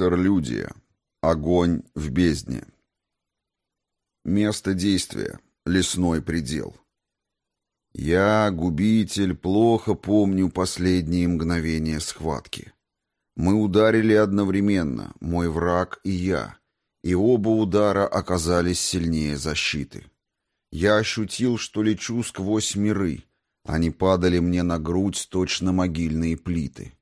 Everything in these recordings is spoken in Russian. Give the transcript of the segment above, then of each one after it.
Интерлюдия. Огонь в бездне. Место действия. Лесной предел. Я, губитель, плохо помню последние мгновения схватки. Мы ударили одновременно, мой враг и я, и оба удара оказались сильнее защиты. Я ощутил, что лечу сквозь миры. Они падали мне на грудь точно могильные плиты.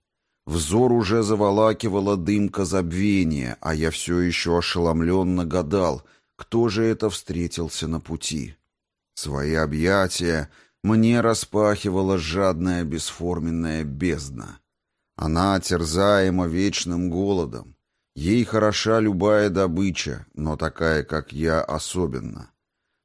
Взор уже заволакивала дымка забвения, а я все еще ошеломленно гадал, кто же это встретился на пути. Свои объятия мне распахивала жадная бесформенная бездна. Она терзаема вечным голодом. Ей хороша любая добыча, но такая, как я, особенно.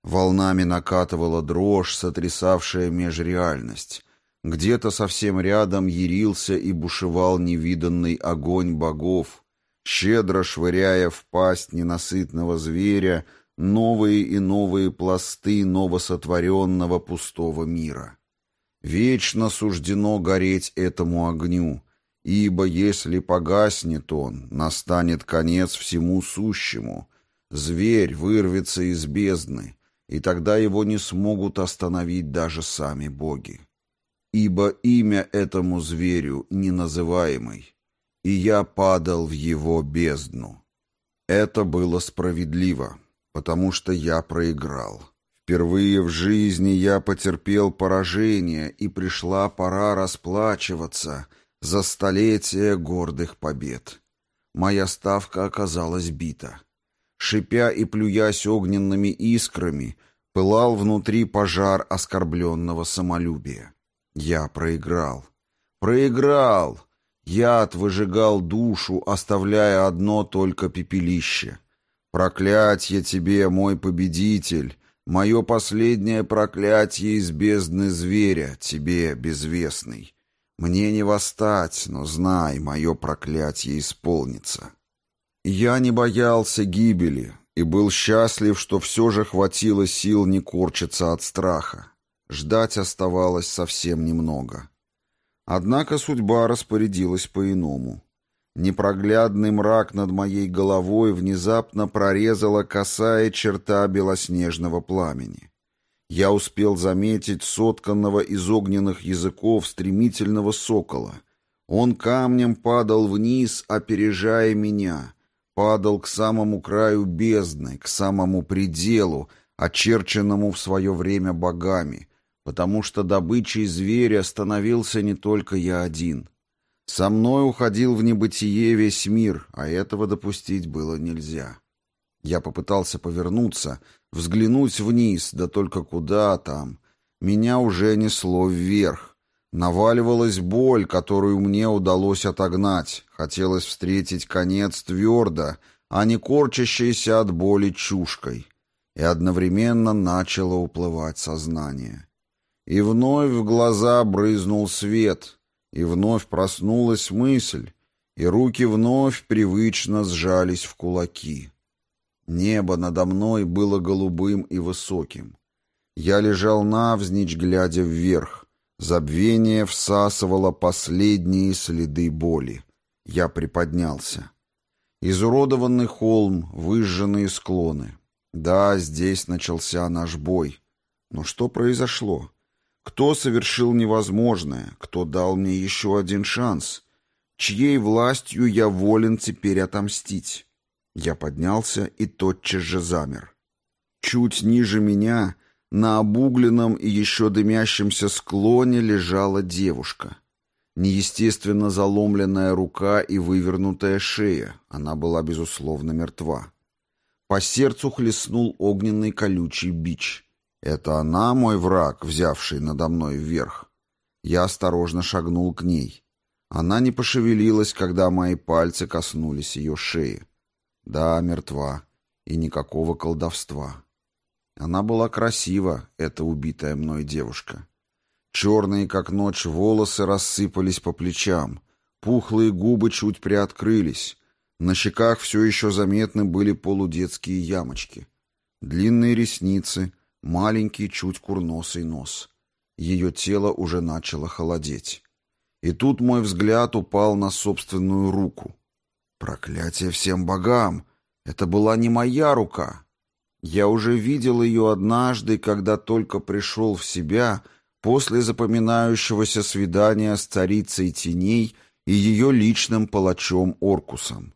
Волнами накатывала дрожь, сотрясавшая межреальность. Где-то совсем рядом ярился и бушевал невиданный огонь богов, щедро швыряя в пасть ненасытного зверя новые и новые пласты новосотворенного пустого мира. Вечно суждено гореть этому огню, ибо если погаснет он, настанет конец всему сущему, зверь вырвется из бездны, и тогда его не смогут остановить даже сами боги ибо имя этому зверю неназываемый, и я падал в его бездну. Это было справедливо, потому что я проиграл. Впервые в жизни я потерпел поражение, и пришла пора расплачиваться за столетия гордых побед. Моя ставка оказалась бита. Шипя и плюясь огненными искрами, пылал внутри пожар оскорбленного самолюбия. Я проиграл. Проиграл! Яд выжигал душу, оставляя одно только пепелище. Проклятье тебе, мой победитель! Мое последнее проклятие из бездны зверя, тебе, безвестный. Мне не восстать, но знай, мое проклятие исполнится. Я не боялся гибели и был счастлив, что все же хватило сил не корчиться от страха. Ждать оставалось совсем немного. Однако судьба распорядилась по-иному. Непроглядный мрак над моей головой внезапно прорезала косая черта белоснежного пламени. Я успел заметить сотканного из огненных языков стремительного сокола. Он камнем падал вниз, опережая меня, падал к самому краю бездны, к самому пределу, очерченному в свое время богами — потому что добычей зверя становился не только я один. Со мной уходил в небытие весь мир, а этого допустить было нельзя. Я попытался повернуться, взглянуть вниз, да только куда там. Меня уже несло вверх. Наваливалась боль, которую мне удалось отогнать. Хотелось встретить конец твердо, а не корчащейся от боли чушкой. И одновременно начало уплывать сознание. И вновь в глаза брызнул свет, и вновь проснулась мысль, и руки вновь привычно сжались в кулаки. Небо надо мной было голубым и высоким. Я лежал навзничь, глядя вверх. Забвение всасывало последние следы боли. Я приподнялся. Изуродованный холм, выжженные склоны. Да, здесь начался наш бой. Но что произошло? Кто совершил невозможное? Кто дал мне еще один шанс? Чьей властью я волен теперь отомстить? Я поднялся и тотчас же замер. Чуть ниже меня, на обугленном и еще дымящемся склоне, лежала девушка. Неестественно заломленная рука и вывернутая шея. Она была, безусловно, мертва. По сердцу хлестнул огненный колючий бич. Это она мой враг, взявший надо мной вверх. Я осторожно шагнул к ней. Она не пошевелилась, когда мои пальцы коснулись ее шеи. Да, мертва. И никакого колдовства. Она была красива, эта убитая мной девушка. Черные, как ночь, волосы рассыпались по плечам. Пухлые губы чуть приоткрылись. На щеках все еще заметны были полудетские ямочки. Длинные ресницы — маленький, чуть курносый нос. Ее тело уже начало холодеть. И тут мой взгляд упал на собственную руку. Проклятие всем богам! Это была не моя рука. Я уже видел ее однажды, когда только пришел в себя после запоминающегося свидания с царицей теней и ее личным палачом Оркусом.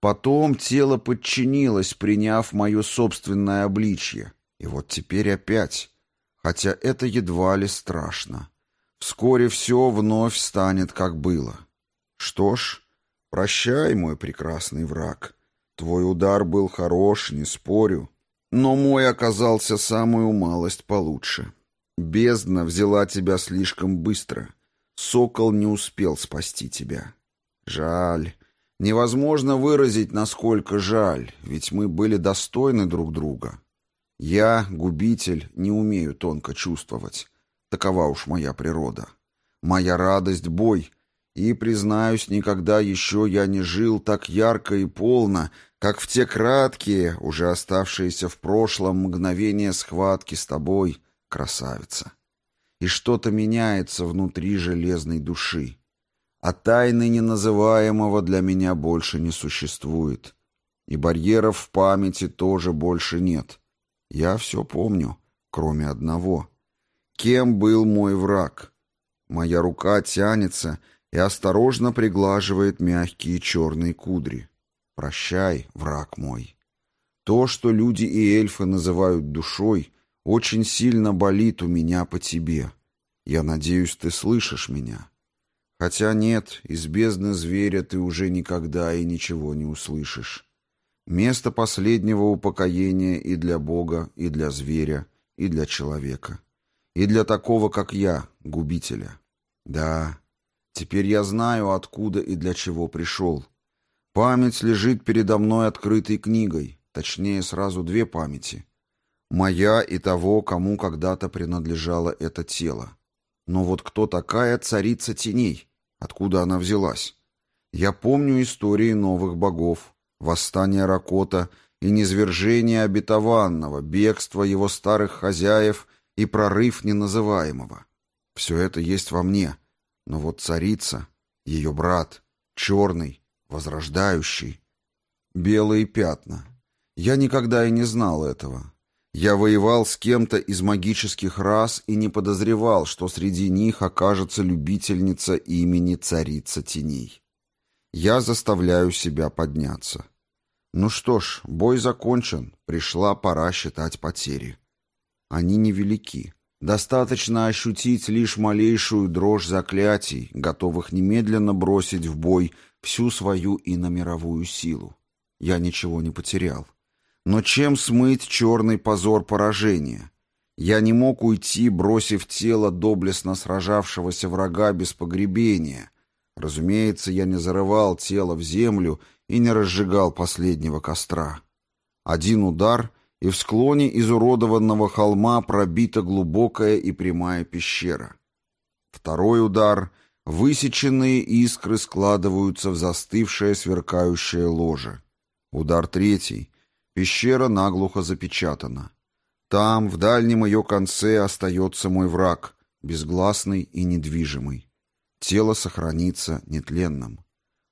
Потом тело подчинилось, приняв мое собственное обличье. И вот теперь опять, хотя это едва ли страшно. Вскоре все вновь станет, как было. Что ж, прощай, мой прекрасный враг. Твой удар был хорош, не спорю, но мой оказался самую малость получше. Бездна взяла тебя слишком быстро. Сокол не успел спасти тебя. Жаль. Невозможно выразить, насколько жаль, ведь мы были достойны друг друга. Я, губитель, не умею тонко чувствовать. Такова уж моя природа. Моя радость — бой. И, признаюсь, никогда еще я не жил так ярко и полно, как в те краткие, уже оставшиеся в прошлом мгновения схватки с тобой, красавица. И что-то меняется внутри железной души. А тайны неназываемого для меня больше не существует. И барьеров в памяти тоже больше нет. Я все помню, кроме одного — Кем был мой враг? Моя рука тянется и осторожно приглаживает мягкие черные кудри. Прощай, враг мой. То, что люди и эльфы называют душой, очень сильно болит у меня по тебе. Я надеюсь, ты слышишь меня. Хотя нет, из бездны зверя ты уже никогда и ничего не услышишь. Место последнего упокоения и для Бога, и для зверя, и для человека. И для такого, как я, губителя. Да, теперь я знаю, откуда и для чего пришел. Память лежит передо мной открытой книгой, точнее, сразу две памяти. Моя и того, кому когда-то принадлежало это тело. Но вот кто такая царица теней? Откуда она взялась? Я помню истории новых богов, восстание Ракота и низвержение обетованного, бегство его старых хозяев и прорыв неназываемого. Все это есть во мне. Но вот царица, ее брат, черный, возрождающий. Белые пятна. Я никогда и не знал этого. Я воевал с кем-то из магических рас и не подозревал, что среди них окажется любительница имени царица теней. Я заставляю себя подняться. Ну что ж, бой закончен, пришла пора считать потери. Они невелики. Достаточно ощутить лишь малейшую дрожь заклятий, готовых немедленно бросить в бой всю свою иномировую силу. Я ничего не потерял. Но чем смыть черный позор поражения? Я не мог уйти, бросив тело доблестно сражавшегося врага без погребения. Разумеется, я не зарывал тело в землю и не разжигал последнего костра. Один удар — и в склоне изуродованного холма пробита глубокая и прямая пещера. Второй удар — высеченные искры складываются в застывшее сверкающее ложе. Удар третий — пещера наглухо запечатана. Там, в дальнем ее конце, остается мой враг, безгласный и недвижимый. Тело сохранится нетленным.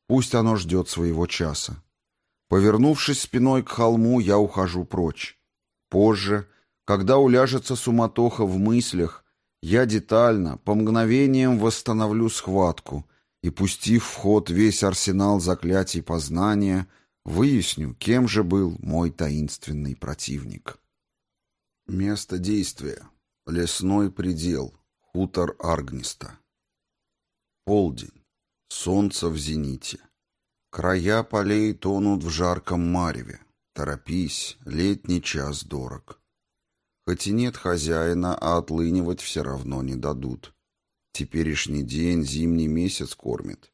Пусть оно ждет своего часа. Повернувшись спиной к холму, я ухожу прочь. Позже, когда уляжется суматоха в мыслях, я детально, по мгновениям восстановлю схватку и, пустив в ход весь арсенал заклятий познания, выясню, кем же был мой таинственный противник. Место действия. Лесной предел. Хутор Аргниста. Полдень. Солнце в зените. Края полей тонут в жарком мареве. Торопись, летний час дорог. Хоть и нет хозяина, а отлынивать все равно не дадут. Теперешний день зимний месяц кормит.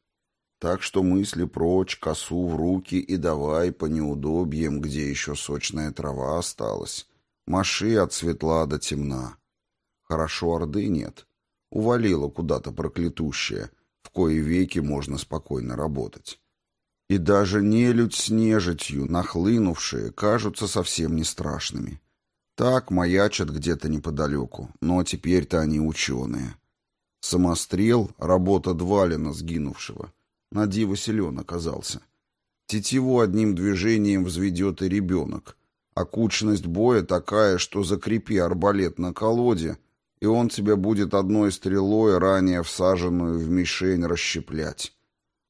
Так что мысли прочь, косу в руки и давай по неудобьям, где еще сочная трава осталась. Маши от светла до темна. Хорошо орды нет. Увалила куда-то проклятущая, в кои веки можно спокойно работать. И даже нелюдь с нежитью, нахлынувшие, кажутся совсем не страшными. Так маячат где-то неподалеку, но теперь-то они ученые. Самострел — работа Двалина, сгинувшего. На диво силен оказался. Тетиву одним движением взведет и ребенок. А кучность боя такая, что закрепи арбалет на колоде, и он тебе будет одной стрелой, ранее всаженную в мишень, расщеплять.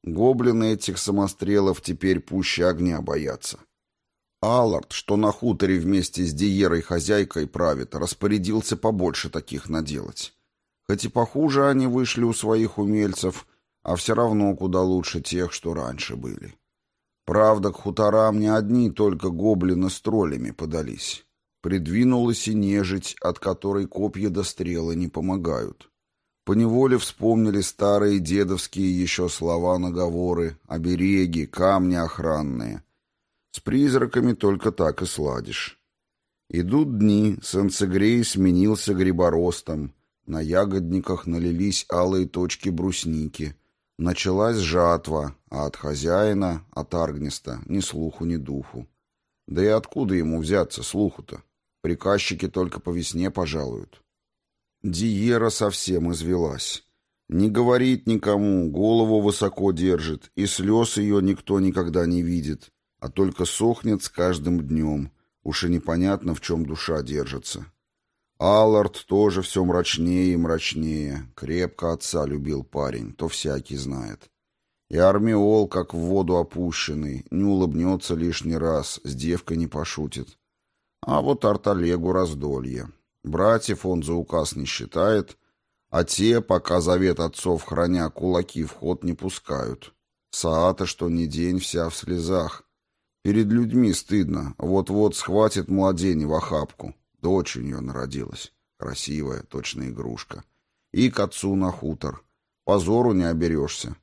Гоблины этих самострелов теперь пуще огня боятся. Аллард, что на хуторе вместе с Диерой хозяйкой правит, распорядился побольше таких наделать. Хоть и похуже они вышли у своих умельцев, а все равно куда лучше тех, что раньше были. Правда, к хуторам не одни только гоблины с троллями подались. Придвинулась и нежить, от которой копья до стрелы не помогают. Поневоле вспомнили старые дедовские еще слова-наговоры, обереги, камни охранные. С призраками только так и сладишь. Идут дни, Санцегрей сменился гриборостом, на ягодниках налились алые точки брусники. Началась жатва, а от хозяина, от Аргниста, ни слуху, ни духу. Да и откуда ему взяться слуху-то? Приказчики только по весне пожалуют. Диера совсем извелась. Не говорит никому, голову высоко держит, и слез ее никто никогда не видит, а только сохнет с каждым днем. Уж и непонятно, в чем душа держится. Аллард тоже все мрачнее и мрачнее. Крепко отца любил парень, то всякий знает. И Армиол, как в воду опущенный, не улыбнется лишний раз, с девкой не пошутит. А вот Арталегу раздолье. Братьев он за указ не считает, а те, пока завет отцов храня, кулаки в ход не пускают. Саата, что ни день, вся в слезах. Перед людьми стыдно, вот-вот схватит младенье в охапку. Дочь у нее народилась, красивая, точно игрушка. И к отцу на хутор. Позору не оберешься.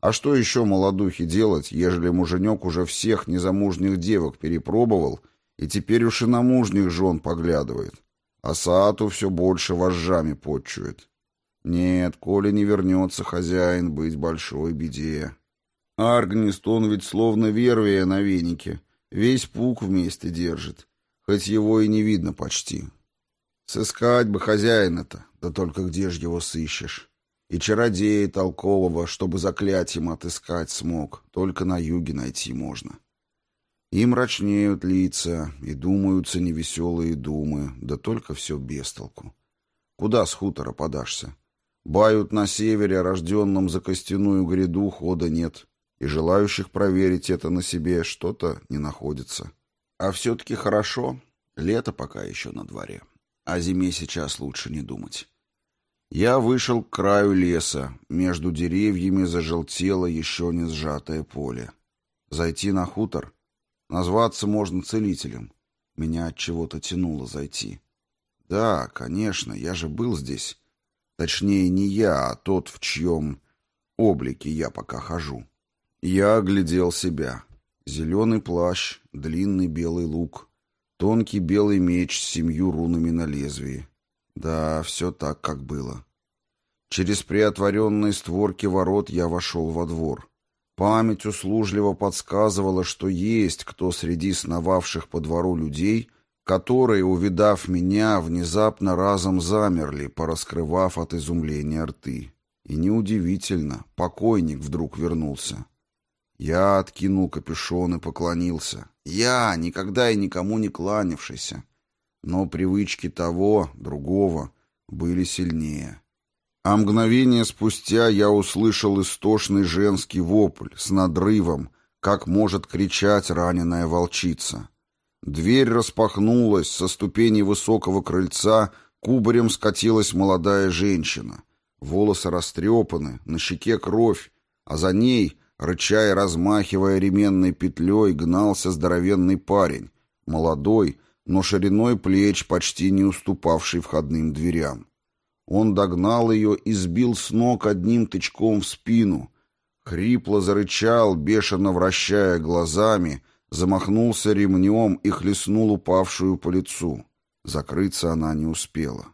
А что еще молодухе делать, ежели муженек уже всех незамужних девок перепробовал и теперь уж и на мужних жен поглядывает? А Саату все больше вожжами подчует. Нет, коли не вернется хозяин, быть большой беде. Аргнист, он ведь словно вервия на венике, весь пук вместе держит, хоть его и не видно почти. Сыскать бы хозяина-то, да только где ж его сыщешь? И чародея толкового, чтобы заклятием отыскать смог, только на юге найти можно. И мрачнеют лица, и думаются невеселые думы, да только все без толку. Куда с хутора подашься? Бают на севере, рожденном за костяную гряду, хода нет, и желающих проверить это на себе что-то не находится. А все-таки хорошо, лето пока еще на дворе, о зиме сейчас лучше не думать. Я вышел к краю леса, между деревьями зажелтело еще не сжатое поле. Зайти на хутор — Назваться можно целителем. Меня от чего-то тянуло зайти. Да, конечно, я же был здесь. Точнее, не я, а тот, в чьем облике я пока хожу. Я оглядел себя. Зеленый плащ, длинный белый лук, тонкий белый меч с семью рунами на лезвии. Да, все так, как было. Через приотворенные створки ворот я вошел во двор. Память услужливо подсказывала, что есть кто среди сновавших по двору людей, которые, увидав меня, внезапно разом замерли, пораскрывав от изумления рты. И неудивительно, покойник вдруг вернулся. Я откинул капюшон и поклонился. Я, никогда и никому не кланявшийся. Но привычки того, другого, были сильнее. А мгновение спустя я услышал истошный женский вопль с надрывом, как может кричать раненая волчица. Дверь распахнулась, со ступеней высокого крыльца кубарем скатилась молодая женщина. Волосы растрепаны, на щеке кровь, а за ней, рыча и размахивая ременной петлей, гнался здоровенный парень, молодой, но шириной плеч почти не уступавший входным дверям. Он догнал ее и сбил с ног одним тычком в спину. Хрипло зарычал, бешено вращая глазами, замахнулся ремнем и хлестнул упавшую по лицу. Закрыться она не успела.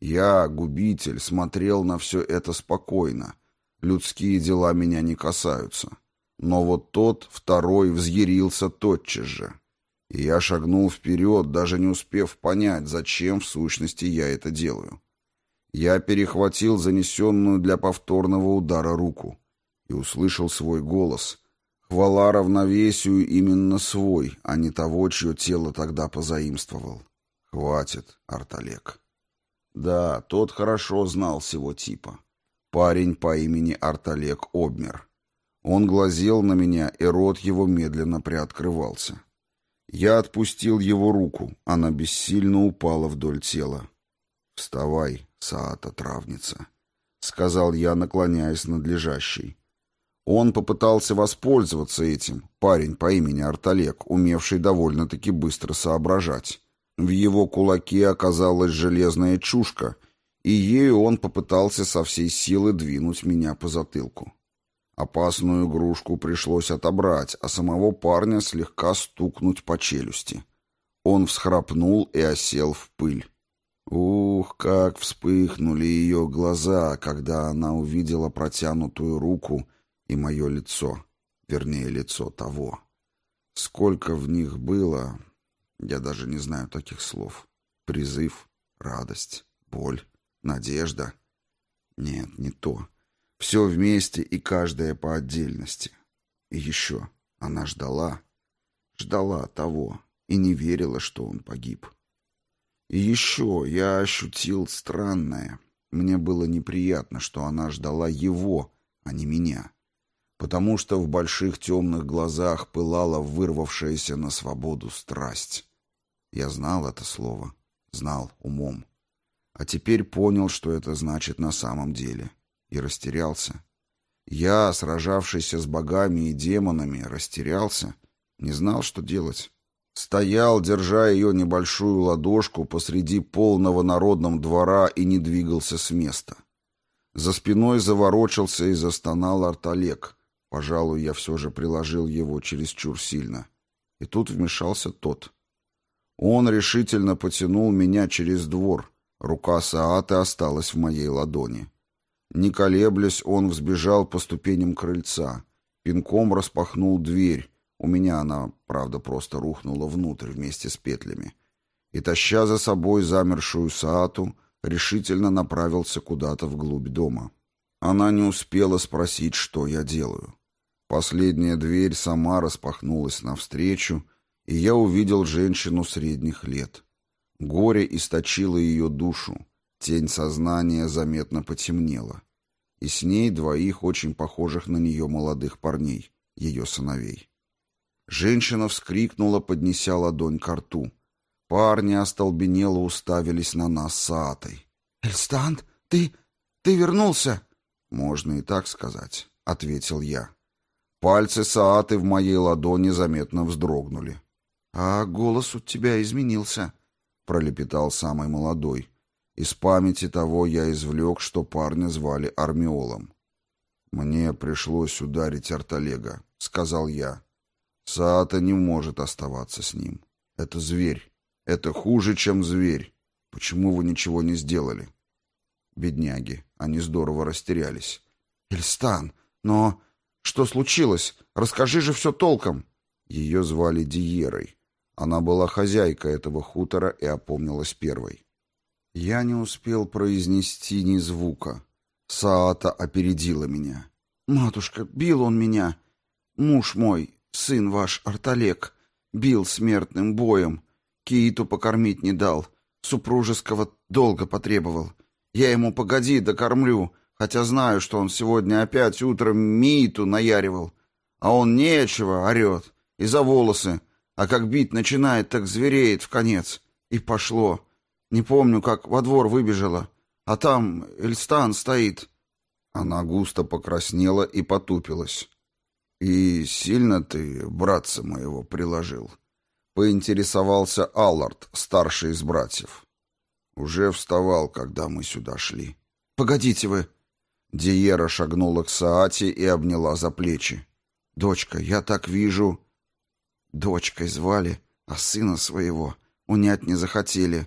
Я, губитель, смотрел на все это спокойно. Людские дела меня не касаются. Но вот тот, второй, взъярился тотчас же. И я шагнул вперед, даже не успев понять, зачем в сущности я это делаю. Я перехватил занесенную для повторного удара руку и услышал свой голос, Хвала равновесию именно свой, а не того, чье тело тогда позаимствовал. Хватит, Арталек. Да, тот хорошо знал сего типа. Парень по имени Арталек обмер. Он глазел на меня, и рот его медленно приоткрывался. Я отпустил его руку, она бессильно упала вдоль тела. «Вставай, Саата травница», — сказал я, наклоняясь над лежащей. Он попытался воспользоваться этим, парень по имени Арталек, умевший довольно-таки быстро соображать. В его кулаке оказалась железная чушка, и ею он попытался со всей силы двинуть меня по затылку. Опасную игрушку пришлось отобрать, а самого парня слегка стукнуть по челюсти. Он всхрапнул и осел в пыль. Ух, как вспыхнули ее глаза, когда она увидела протянутую руку и мое лицо, вернее, лицо того. Сколько в них было, я даже не знаю таких слов. Призыв, радость, боль, надежда. Нет, не то. Все вместе и каждая по отдельности. И еще она ждала, ждала того и не верила, что он погиб. И еще я ощутил странное. Мне было неприятно, что она ждала его, а не меня. Потому что в больших темных глазах пылала вырвавшаяся на свободу страсть. Я знал это слово, знал умом. А теперь понял, что это значит на самом деле и растерялся. Я, сражавшийся с богами и демонами, растерялся, не знал, что делать. Стоял, держа ее небольшую ладошку посреди полного народном двора и не двигался с места. За спиной заворочился и застонал Арталек. Пожалуй, я все же приложил его чересчур сильно. И тут вмешался тот. Он решительно потянул меня через двор. Рука Сааты осталась в моей ладони. Не колеблясь, он взбежал по ступеням крыльца. Пинком распахнул дверь. У меня она, правда, просто рухнула внутрь вместе с петлями. И, таща за собой замершую Саату, решительно направился куда-то вглубь дома. Она не успела спросить, что я делаю. Последняя дверь сама распахнулась навстречу, и я увидел женщину средних лет. Горе источило ее душу. Тень сознания заметно потемнела. И с ней двоих очень похожих на нее молодых парней, ее сыновей. Женщина вскрикнула, поднеся ладонь к рту. Парни остолбенело уставились на нас с Аатой. «Эльстан, ты... ты вернулся?» «Можно и так сказать», — ответил я. Пальцы Сааты в моей ладони заметно вздрогнули. «А голос у тебя изменился», — пролепетал самый молодой. Из памяти того я извлек, что парня звали Армиолом. «Мне пришлось ударить Арталега», — сказал я. «Саата не может оставаться с ним. Это зверь. Это хуже, чем зверь. Почему вы ничего не сделали?» Бедняги, они здорово растерялись. «Эльстан, но что случилось? Расскажи же все толком!» Ее звали Диерой. Она была хозяйкой этого хутора и опомнилась первой. Я не успел произнести ни звука. Саата опередила меня. «Матушка, бил он меня. Муж мой, сын ваш, Арталек, бил смертным боем. Кииту покормить не дал. Супружеского долго потребовал. Я ему погоди, докормлю, хотя знаю, что он сегодня опять утром Мииту наяривал. А он нечего, орет, и за волосы. А как бить начинает, так звереет в конец. И пошло. Не помню, как во двор выбежала. А там Эльстан стоит». Она густо покраснела и потупилась. «И сильно ты, братца моего, приложил?» Поинтересовался Аллард, старший из братьев. Уже вставал, когда мы сюда шли. «Погодите вы!» Диера шагнула к Саате и обняла за плечи. «Дочка, я так вижу...» Дочкой звали, а сына своего унять не захотели.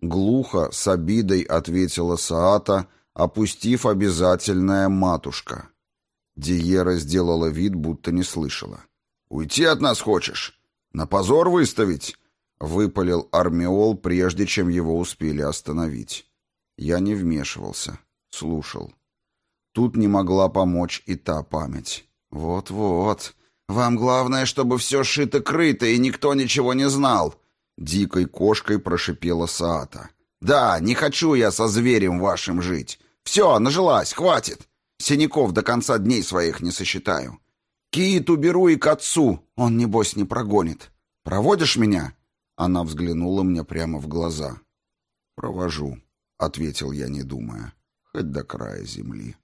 Глухо, с обидой ответила Саата, опустив обязательное «матушка». Диера сделала вид, будто не слышала. «Уйти от нас хочешь? На позор выставить?» — выпалил Армиол, прежде чем его успели остановить. Я не вмешивался, слушал. Тут не могла помочь и та память. «Вот-вот, «Вам главное, чтобы все шито-крыто, и никто ничего не знал!» Дикой кошкой прошипела Саата. «Да, не хочу я со зверем вашим жить. Все, нажилась, хватит. Синяков до конца дней своих не сосчитаю. Кит уберу и к отцу, он, небось, не прогонит. Проводишь меня?» Она взглянула мне прямо в глаза. «Провожу», — ответил я, не думая, — «хоть до края земли».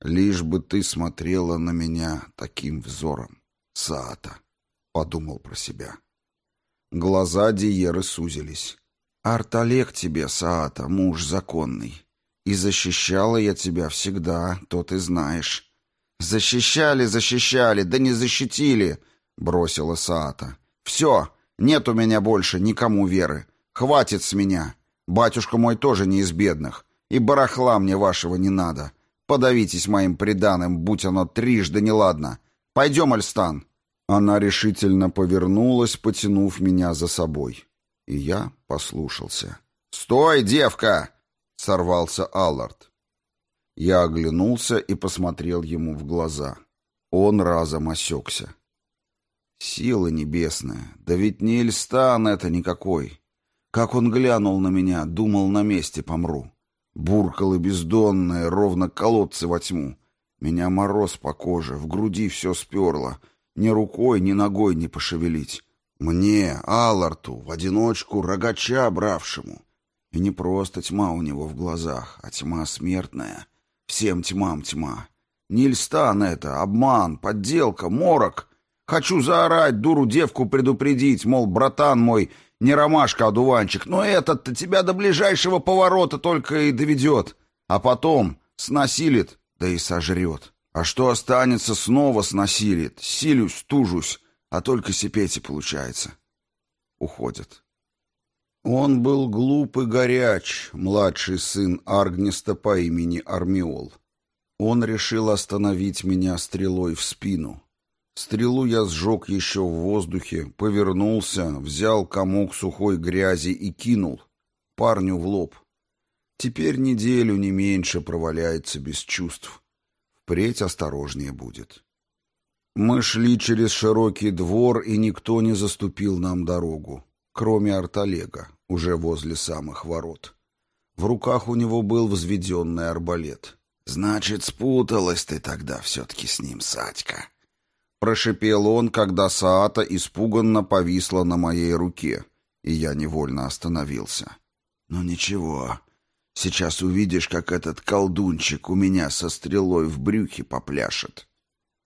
«Лишь бы ты смотрела на меня таким взором, Саата», — подумал про себя. Глаза Диеры сузились. «Арталек тебе, Саата, муж законный. И защищала я тебя всегда, то ты знаешь». «Защищали, защищали, да не защитили», — бросила Саата. «Все, нет у меня больше никому веры. Хватит с меня. Батюшка мой тоже не из бедных. И барахла мне вашего не надо. Подавитесь моим преданным, будь оно трижды неладно. Пойдем, Альстан!» Она решительно повернулась, потянув меня за собой. И я послушался. «Стой, девка!» — сорвался Аллард. Я оглянулся и посмотрел ему в глаза. Он разом осекся. Сила небесная, да ведь не Эльстан это никакой. Как он глянул на меня, думал, на месте помру. Буркало бездонное, ровно колодцы во тьму. Меня мороз по коже, в груди все сперло. Ни рукой, ни ногой не пошевелить. Мне, Алларту, в одиночку рогача бравшему. И не просто тьма у него в глазах, а тьма смертная. Всем тьмам тьма. Не Ильстан это, обман, подделка, морок — Хочу заорать, дуру девку предупредить, мол, братан мой, не ромашка, а дуванчик, но этот-то тебя до ближайшего поворота только и доведет, а потом снасилит, да и сожрет. А что останется, снова снасилит, силюсь, тужусь, а только сипеть и получается. Уходит. Он был глуп и горяч, младший сын Аргниста по имени Армиол. Он решил остановить меня стрелой в спину. Стрелу я сжег еще в воздухе, повернулся, взял комок сухой грязи и кинул. Парню в лоб. Теперь неделю не меньше проваляется без чувств. Впредь осторожнее будет. Мы шли через широкий двор, и никто не заступил нам дорогу, кроме Арталега, уже возле самых ворот. В руках у него был взведенный арбалет. «Значит, спуталась ты тогда все-таки с ним, Садька», Прошипел он, когда Саата испуганно повисла на моей руке, и я невольно остановился. «Ну ничего, сейчас увидишь, как этот колдунчик у меня со стрелой в брюхе попляшет».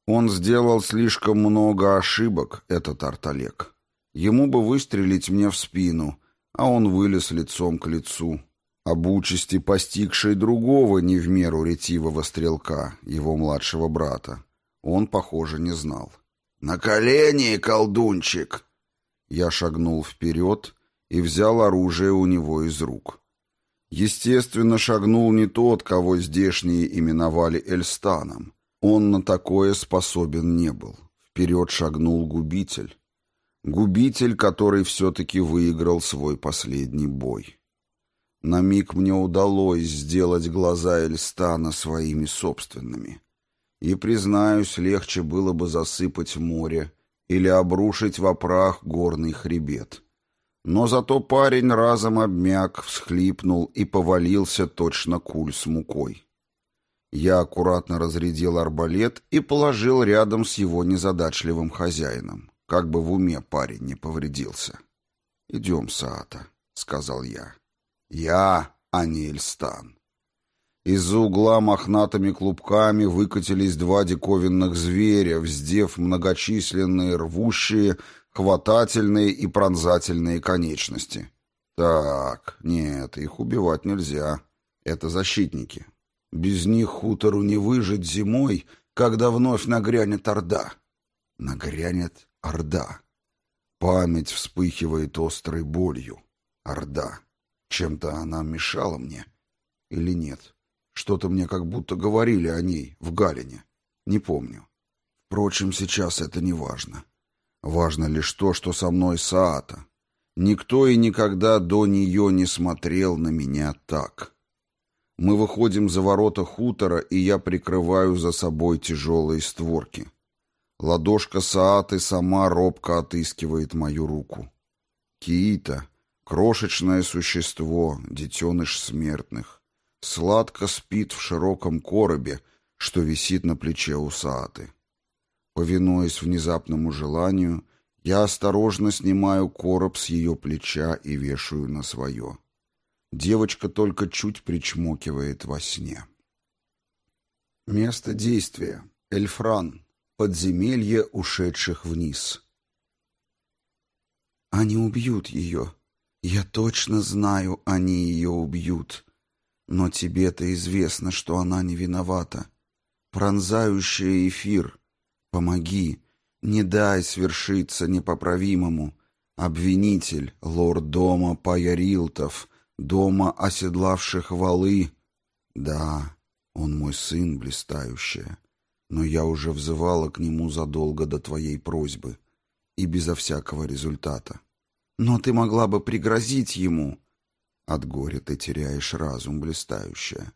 Он сделал слишком много ошибок, этот Арталек. Ему бы выстрелить мне в спину, а он вылез лицом к лицу. Об участи, постигшей другого не в меру ретивого стрелка, его младшего брата он, похоже, не знал. «На колени, колдунчик!» Я шагнул вперед и взял оружие у него из рук. Естественно, шагнул не тот, кого здешние именовали Эльстаном. Он на такое способен не был. Вперед шагнул губитель. Губитель, который все-таки выиграл свой последний бой. На миг мне удалось сделать глаза Эльстана своими собственными. И, признаюсь, легче было бы засыпать море или обрушить в опрах горный хребет. Но зато парень разом обмяк, всхлипнул и повалился точно куль с мукой. Я аккуратно разрядил арбалет и положил рядом с его незадачливым хозяином, как бы в уме парень не повредился. «Идем, Саата», — сказал я. «Я, а не Эльстан». Из-за угла мохнатыми клубками выкатились два диковинных зверя, вздев многочисленные рвущие, хватательные и пронзательные конечности. Так, нет, их убивать нельзя. Это защитники. Без них хутору не выжить зимой, когда вновь нагрянет Орда. Нагрянет Орда. Память вспыхивает острой болью. Орда. Чем-то она мешала мне или нет? Что-то мне как будто говорили о ней в Галине. Не помню. Впрочем, сейчас это не важно. Важно лишь то, что со мной Саата. Никто и никогда до нее не смотрел на меня так. Мы выходим за ворота хутора, и я прикрываю за собой тяжелые створки. Ладошка Сааты сама робко отыскивает мою руку. Киита, крошечное существо, детеныш смертных, сладко спит в широком коробе, что висит на плече у Сааты. Повинуясь внезапному желанию, я осторожно снимаю короб с ее плеча и вешаю на свое. Девочка только чуть причмокивает во сне. Место действия. Эльфран. Подземелье ушедших вниз. Они убьют ее. Я точно знаю, они ее убьют. Но тебе-то известно, что она не виновата. Пронзающий эфир. Помоги. Не дай свершиться непоправимому. Обвинитель, лорд дома Паярилтов, дома оседлавших валы. Да, он мой сын, блистающая но я уже взывала к нему задолго до твоей просьбы и безо всякого результата. Но ты могла бы пригрозить ему. От горя ты теряешь разум, блистающая.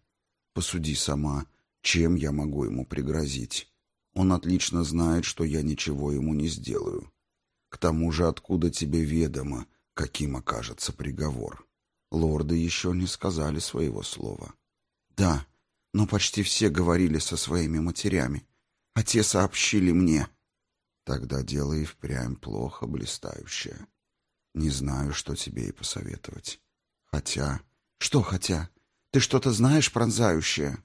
Посуди сама, чем я могу ему пригрозить. Он отлично знает, что я ничего ему не сделаю. К тому же откуда тебе ведомо, каким окажется приговор? Лорды еще не сказали своего слова. Да, но почти все говорили со своими матерями, а те сообщили мне. Тогда дело и впрямь плохо, блистающее. Не знаю, что тебе и посоветовать. Хотя... Что хотя? Ты что-то знаешь, пронзающее?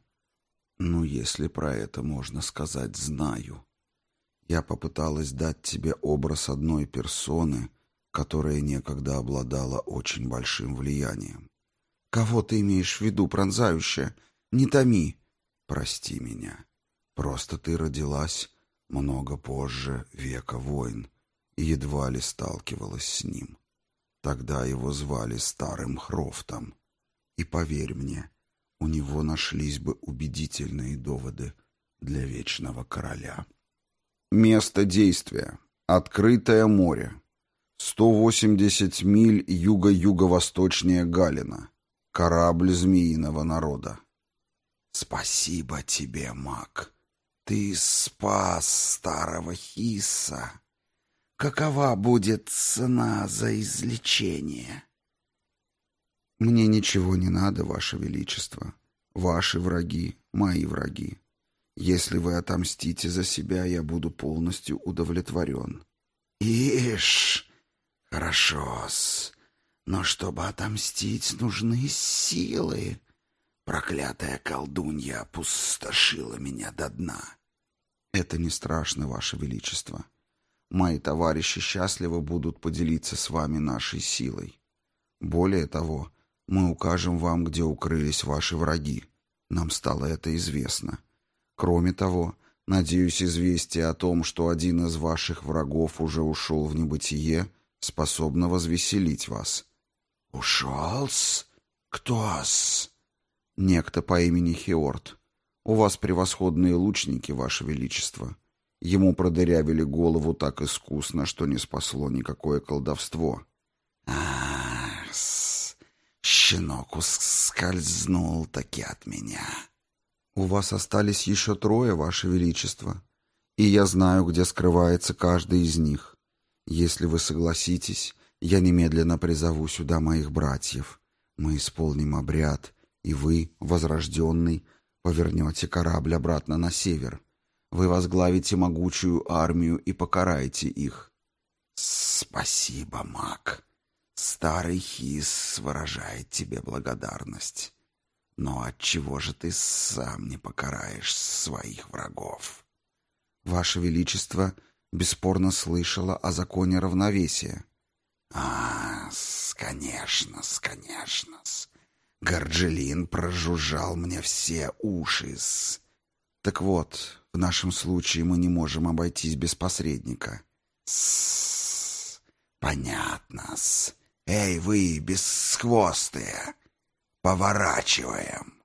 Ну, если про это можно сказать, знаю. Я попыталась дать тебе образ одной персоны, которая некогда обладала очень большим влиянием. Кого ты имеешь в виду, пронзающее? Не томи. Прости меня. Просто ты родилась много позже века войн и едва ли сталкивалась с ним. Тогда его звали Старым Хрофтом. И поверь мне, у него нашлись бы убедительные доводы для Вечного Короля. Место действия. Открытое море. 180 миль юго-юго-восточнее Галина. Корабль змеиного народа. «Спасибо тебе, маг. Ты спас старого Хиса. Какова будет цена за излечение?» «Мне ничего не надо, Ваше Величество. Ваши враги — мои враги. Если вы отомстите за себя, я буду полностью удовлетворен». «Ишь, хорошо-с. Но чтобы отомстить, нужны силы». Проклятая колдунья опустошила меня до дна. Это не страшно, Ваше Величество. Мои товарищи счастливо будут поделиться с вами нашей силой. Более того, мы укажем вам, где укрылись ваши враги. Нам стало это известно. Кроме того, надеюсь, известие о том, что один из ваших врагов уже ушел в небытие, способно возвеселить вас. «Ушел-с? Кто-с?» Некто по имени Хеорт. У вас превосходные лучники, ваше величество. Ему продырявили голову так искусно, что не спасло никакое колдовство. А, щенок ускользнул таки от меня. У вас остались еще трое, ваше величество, и я знаю, где скрывается каждый из них. Если вы согласитесь, я немедленно призову сюда моих братьев. Мы исполним обряд — и вы, возрожденный, повернете корабль обратно на север. Вы возглавите могучую армию и покараете их. Спасибо, маг. Старый Хис выражает тебе благодарность. Но отчего же ты сам не покараешь своих врагов? Ваше Величество бесспорно слышало о законе равновесия. А, конечно, конечно. Горджелин прожужжал мне все уши. -с. Так вот, в нашем случае мы не можем обойтись без посредника. С понятно -с. Эй, вы, бесхвостые, поворачиваем.